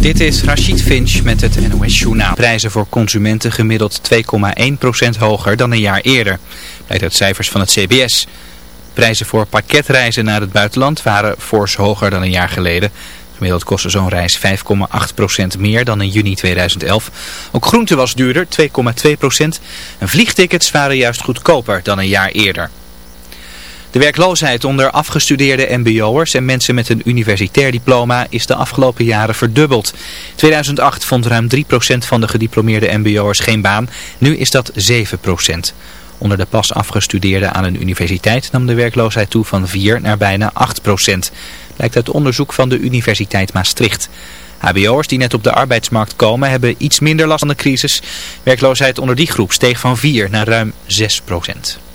Dit is Rachid Finch met het NOS Journaal. Prijzen voor consumenten gemiddeld 2,1% hoger dan een jaar eerder. Blijkt uit cijfers van het CBS. Prijzen voor pakketreizen naar het buitenland waren fors hoger dan een jaar geleden. Gemiddeld kostte zo'n reis 5,8% meer dan in juni 2011. Ook groente was duurder, 2,2%. En vliegtickets waren juist goedkoper dan een jaar eerder. De werkloosheid onder afgestudeerde mbo'ers en mensen met een universitair diploma is de afgelopen jaren verdubbeld. 2008 vond ruim 3% van de gediplomeerde mbo'ers geen baan, nu is dat 7%. Onder de pas afgestudeerden aan een universiteit nam de werkloosheid toe van 4 naar bijna 8%. Blijkt uit onderzoek van de Universiteit Maastricht. HBO'ers die net op de arbeidsmarkt komen hebben iets minder last van de crisis. Werkloosheid onder die groep steeg van 4 naar ruim 6%.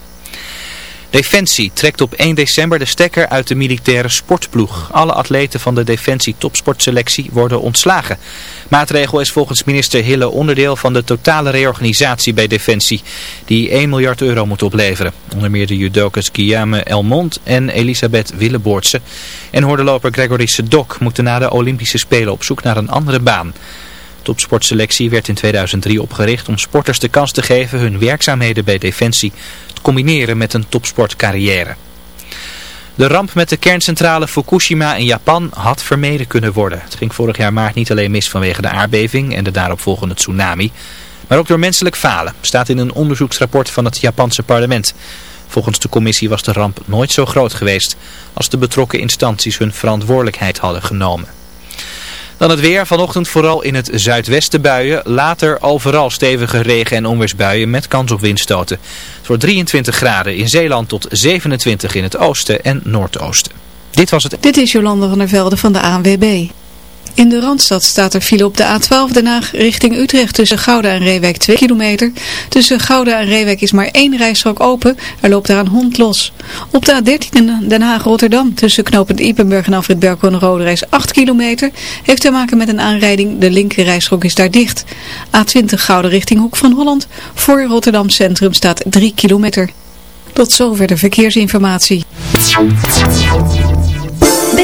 Defensie trekt op 1 december de stekker uit de militaire sportploeg. Alle atleten van de Defensie topsportselectie worden ontslagen. Maatregel is volgens minister Hille onderdeel van de totale reorganisatie bij Defensie, die 1 miljard euro moet opleveren. Onder meer de judokas Guillaume Elmond en Elisabeth Willeboortse. En hoordeloper Gregory Sedok moeten na de Olympische Spelen op zoek naar een andere baan. Topsportselectie werd in 2003 opgericht om sporters de kans te geven hun werkzaamheden bij Defensie combineren met een topsportcarrière. De ramp met de kerncentrale Fukushima in Japan had vermeden kunnen worden. Het ging vorig jaar maart niet alleen mis vanwege de aardbeving en de daaropvolgende tsunami, maar ook door menselijk falen, staat in een onderzoeksrapport van het Japanse parlement. Volgens de commissie was de ramp nooit zo groot geweest als de betrokken instanties hun verantwoordelijkheid hadden genomen. Dan het weer. Vanochtend vooral in het zuidwesten buien. Later overal stevige regen- en onweersbuien met kans op windstoten. Wordt 23 graden in Zeeland tot 27 in het oosten en noordoosten. Dit was het. Dit is Jolande van der Velde van de ANWB. In de Randstad staat er file op de A12 Den Haag richting Utrecht tussen Gouda en Reewijk 2 kilometer. Tussen Gouda en Reewijk is maar één rijstrook open. Er loopt daar een hond los. Op de A13 Den Haag-Rotterdam tussen knooppunt Ipenburg en Afrit Berkel Rode reis 8 kilometer. Heeft te maken met een aanrijding. De linker rijstrook is daar dicht. A20 Gouda richting Hoek van Holland. Voor Rotterdam Centrum staat 3 kilometer. Tot zover de verkeersinformatie.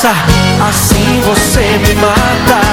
Assim você me mata.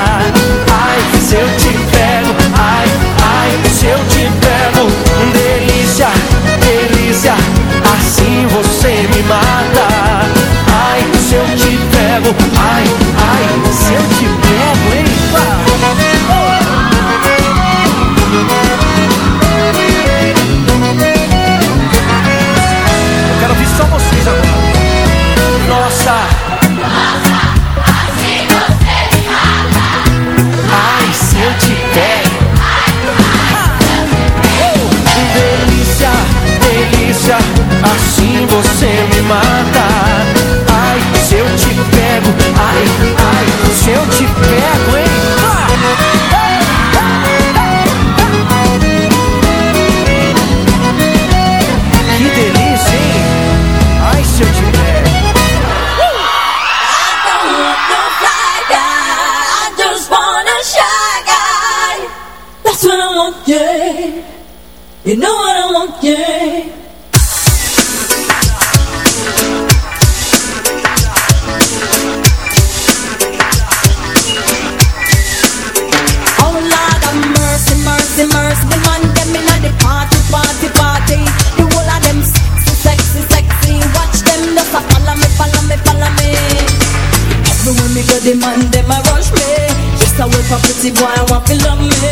Pretty boy, I want to love me.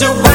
So.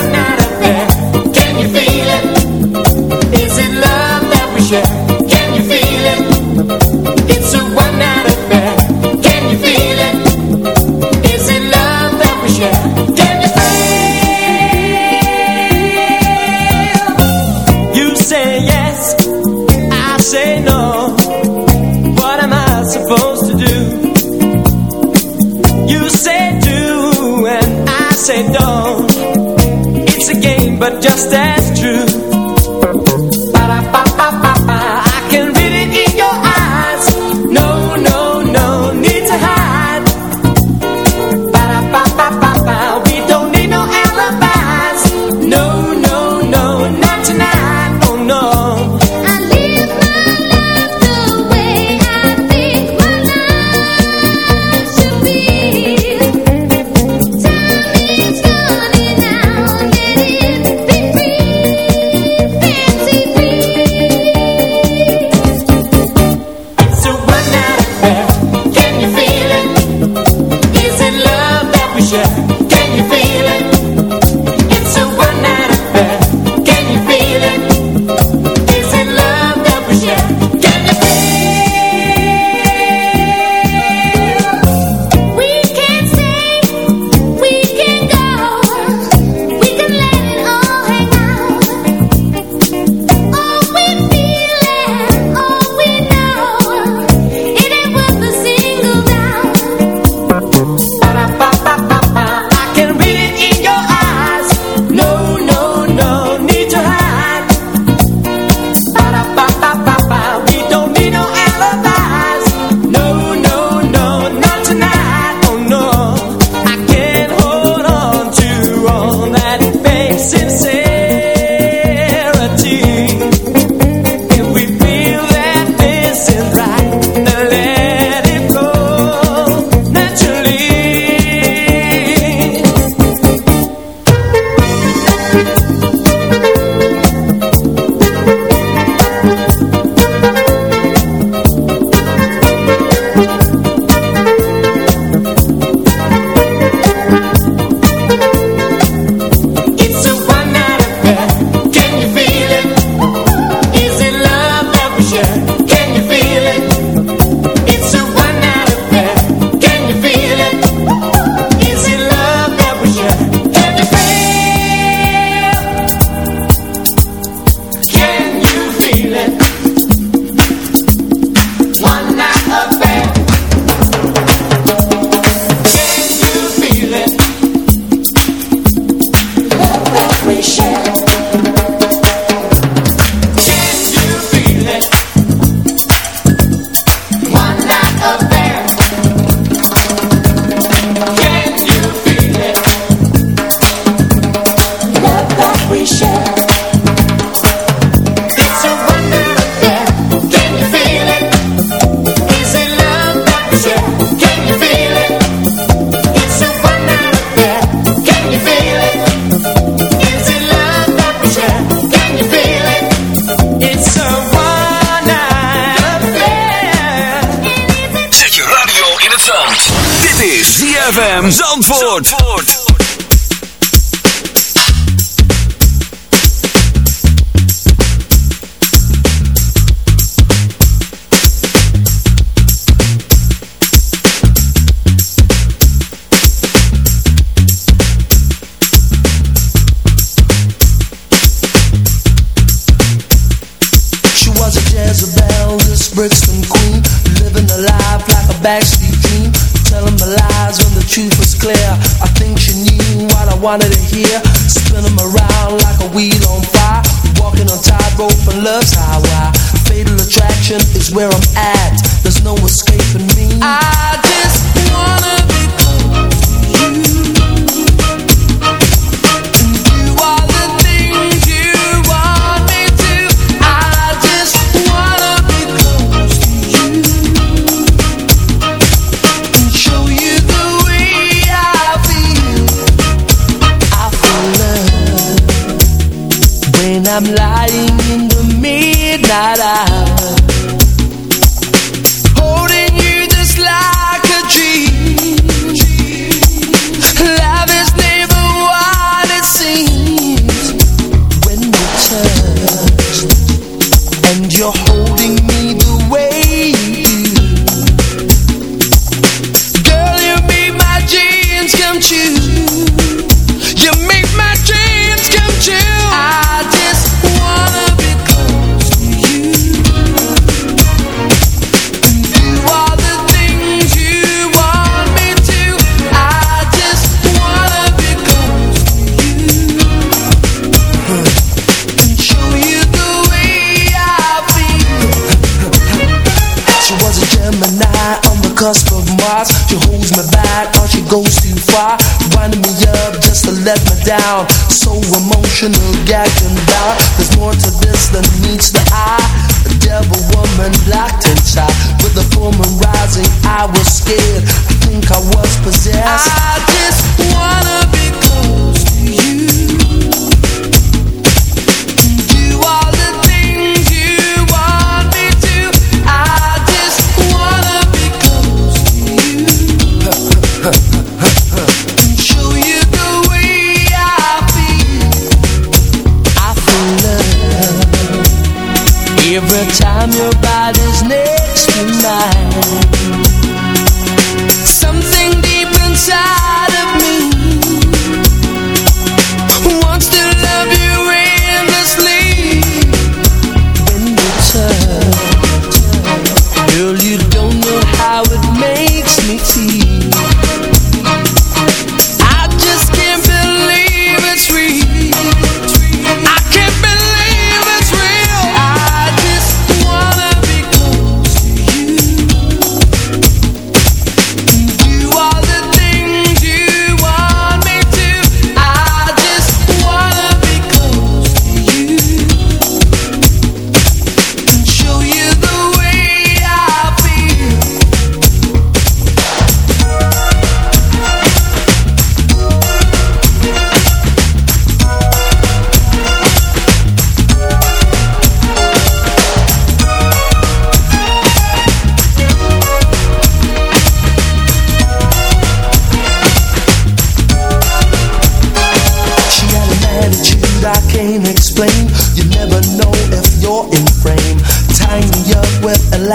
cusp of Mars She holds me back but she goes too far. Winding me up just to let me down. So emotional, gagging down. There's more to this than meets the eye. The devil woman locked inside With a full rising, I was scared. I think I was possessed. I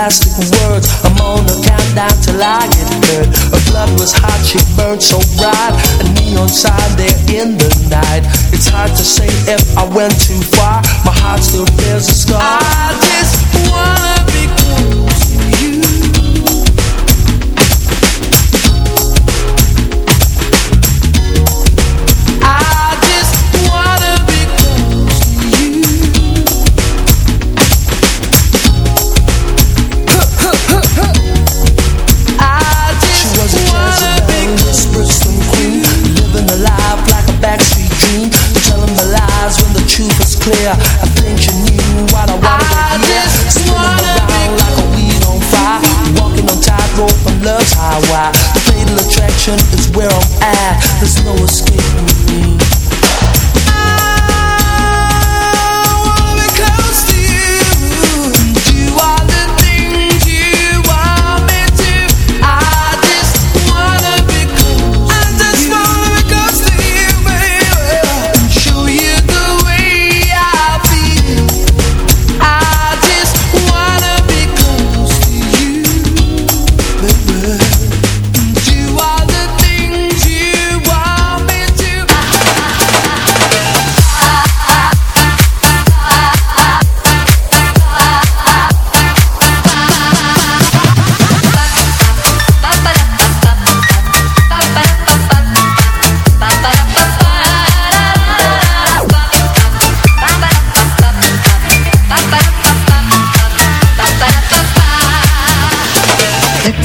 plastic words. I'm on a countdown till I get hurt. Her blood was hot, she burned so bright. A neon sign there in the night. It's hard to say if I went too far. My heart still bears a scar. I just wanna be cool.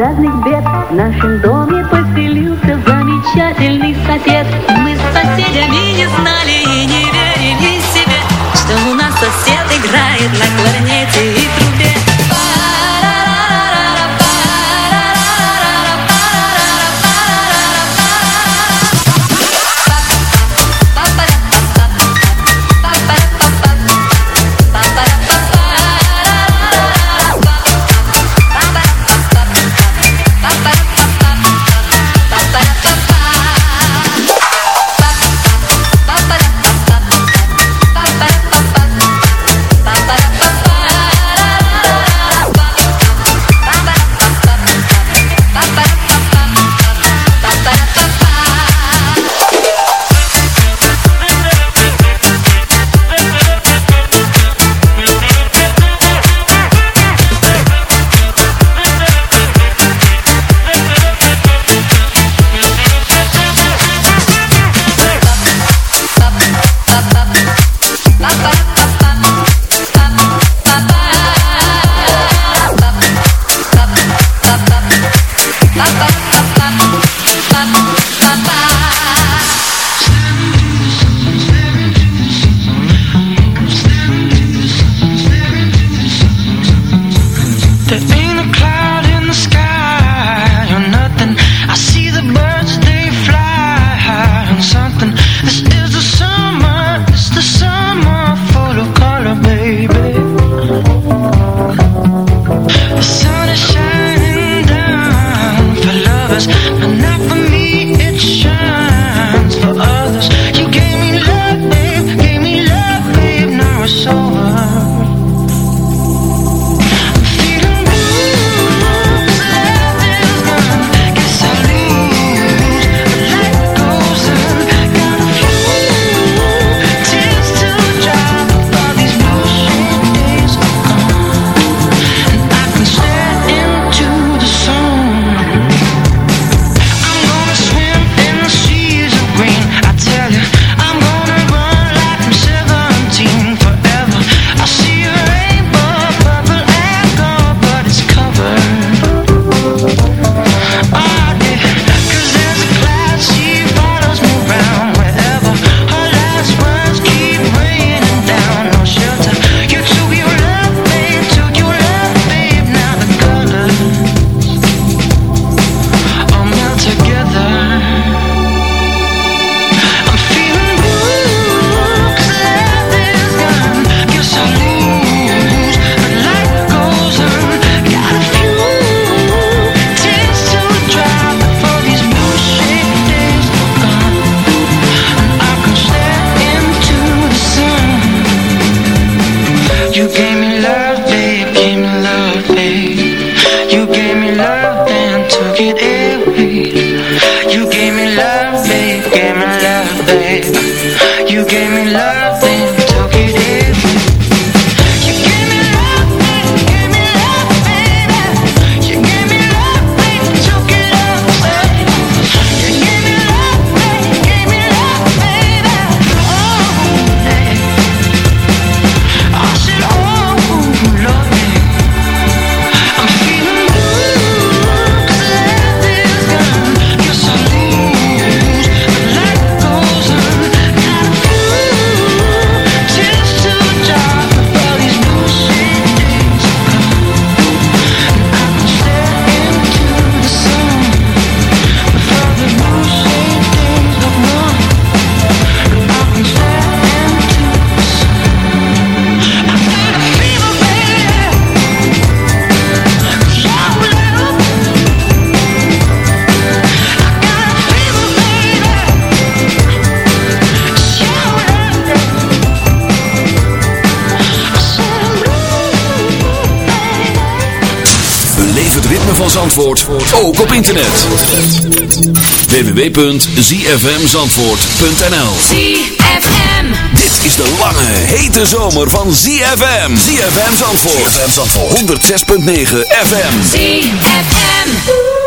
разных бед нашим домом. Zandvoort ook op internet. www.zfmzandvoort.nl ZFM Dit is de lange, hete zomer van ZFM. ZFM Zandvoort. ZFM Zandvoort. 106.9 FM. ZFM.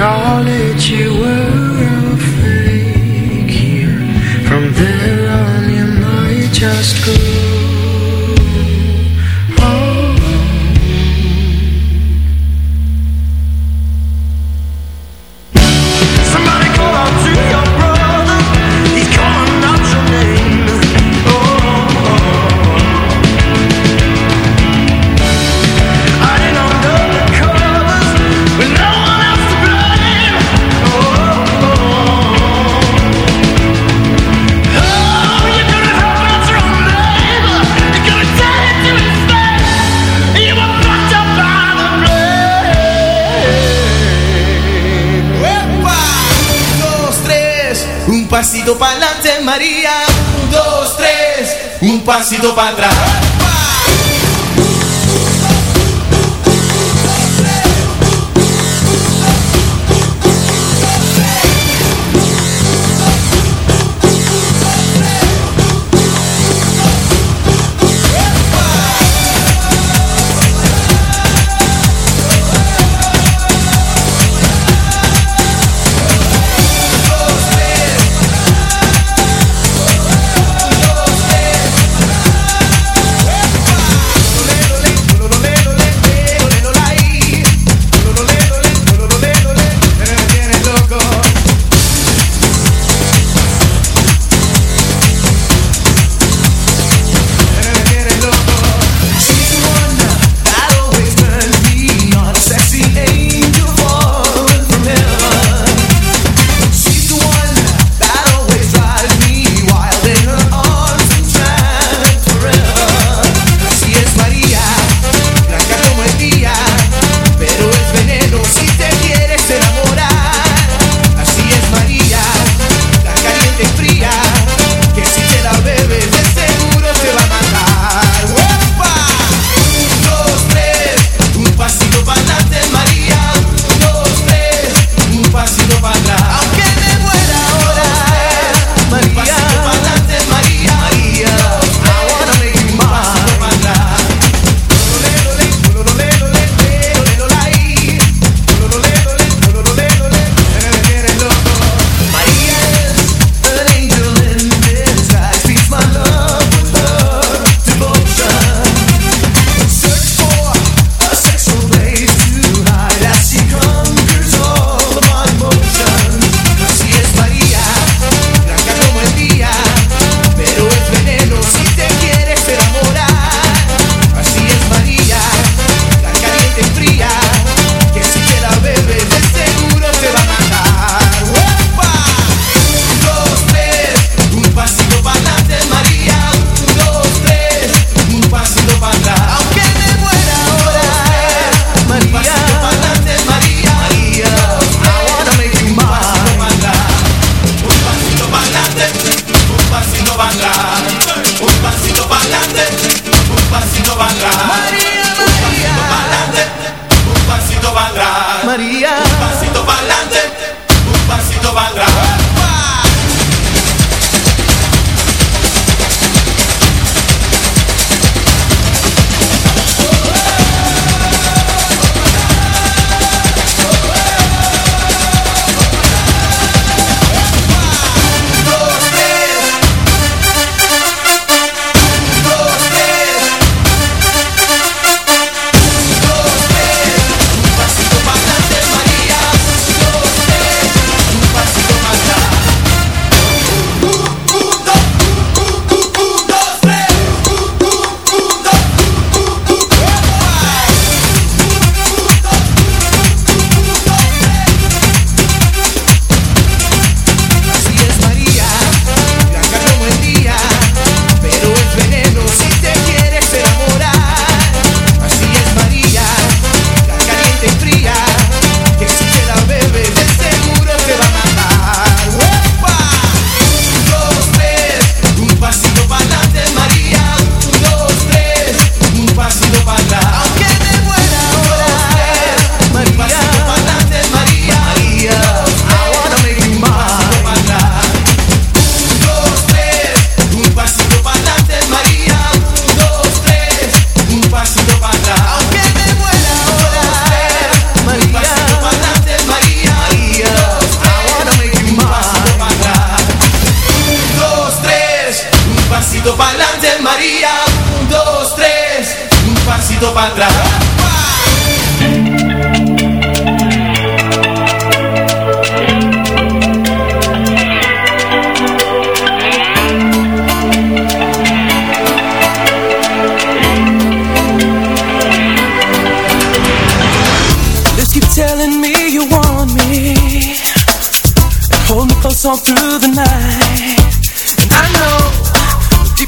acknowledge you were a freak. From there on, you might just go. Assim sido para trás.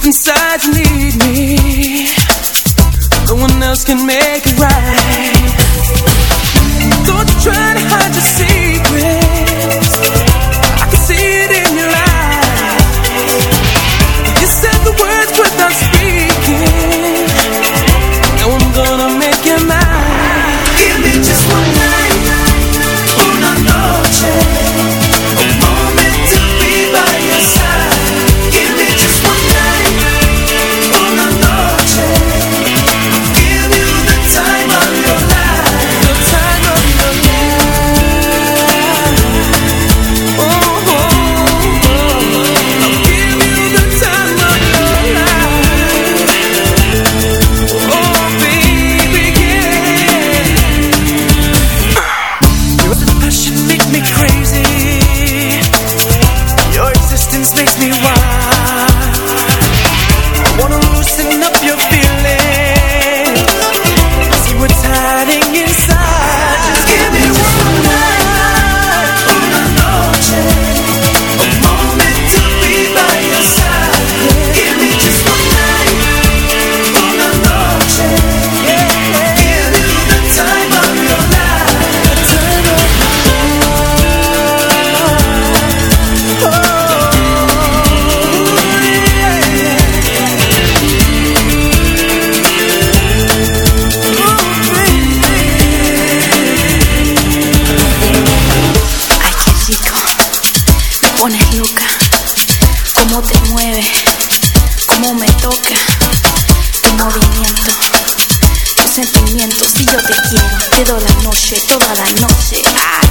deep inside you need me. No one else can make it right. no shit.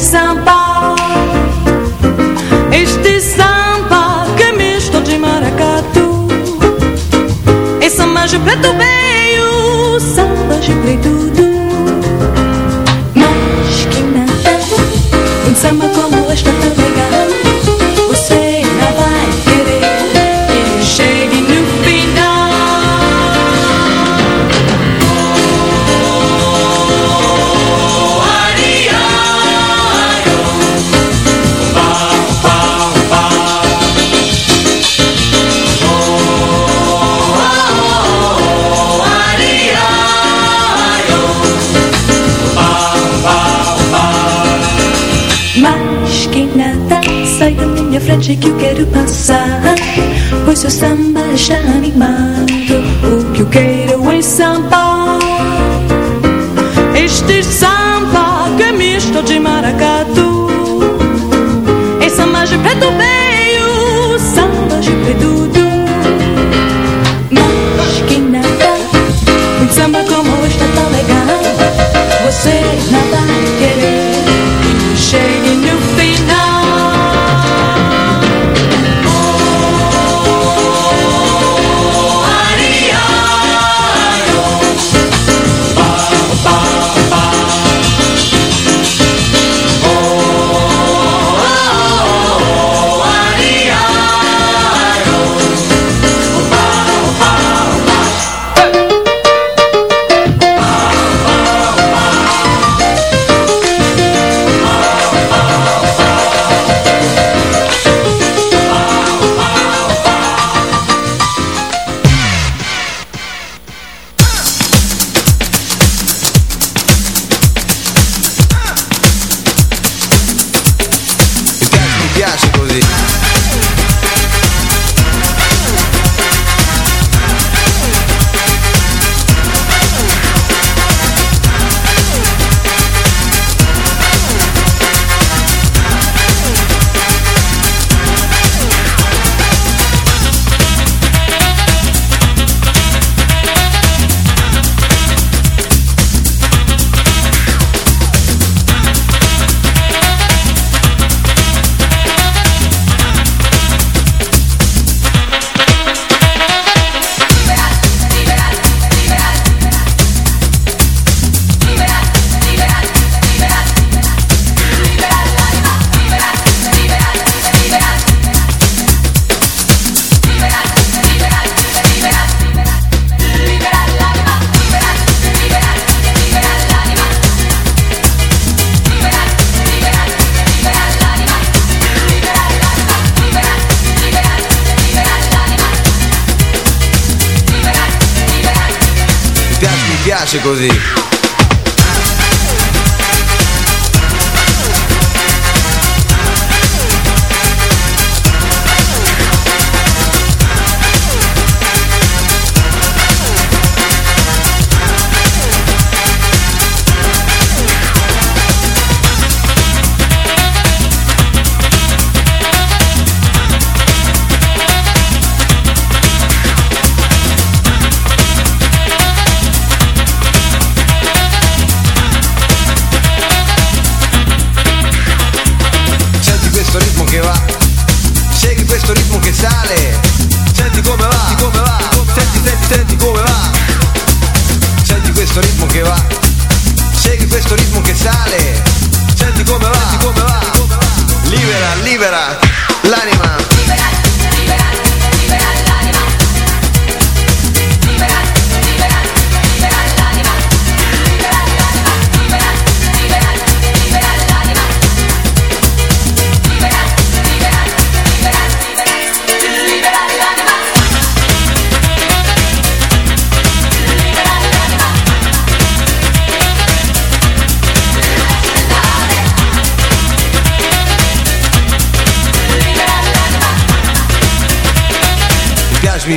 somebody que eu quero passar, pois o samba já animado.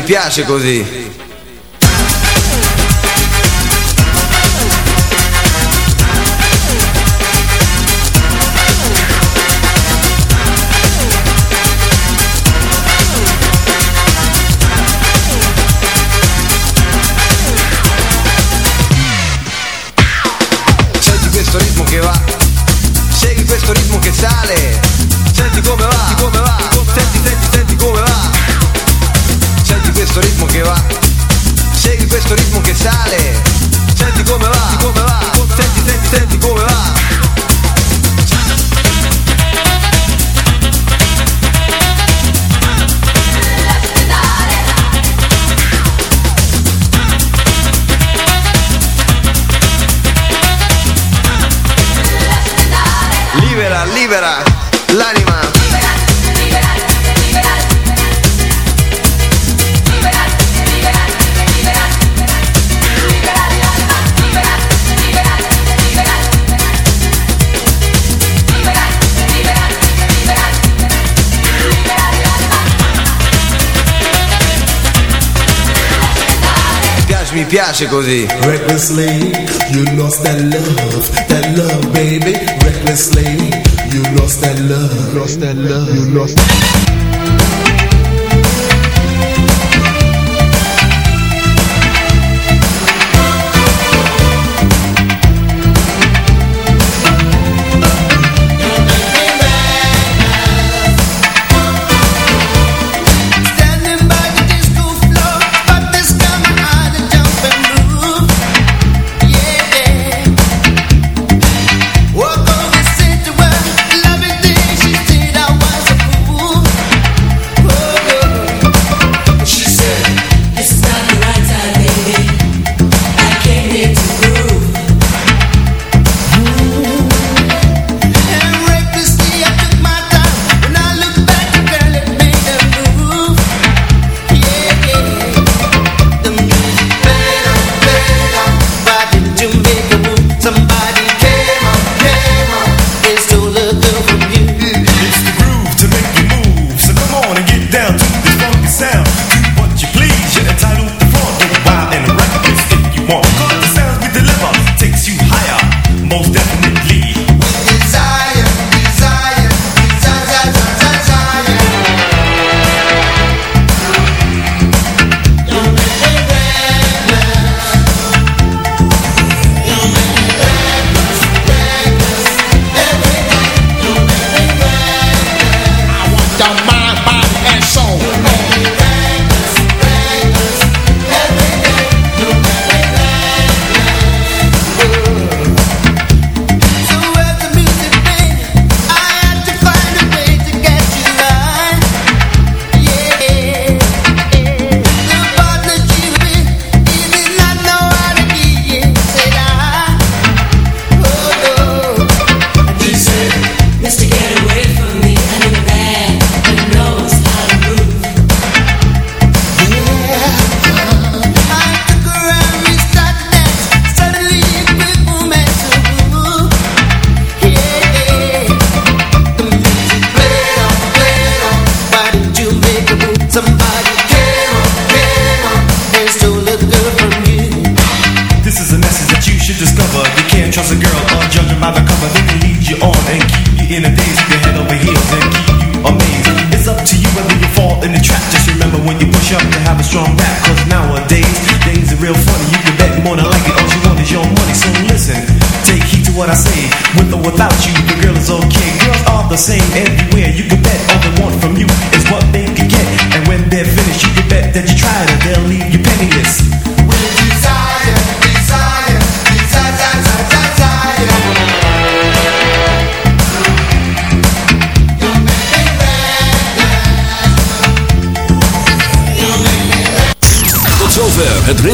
piace così. piace così. Recklessly, you lost that love, that love baby. Recklessly, you lost that love, lost that love, you lost that love.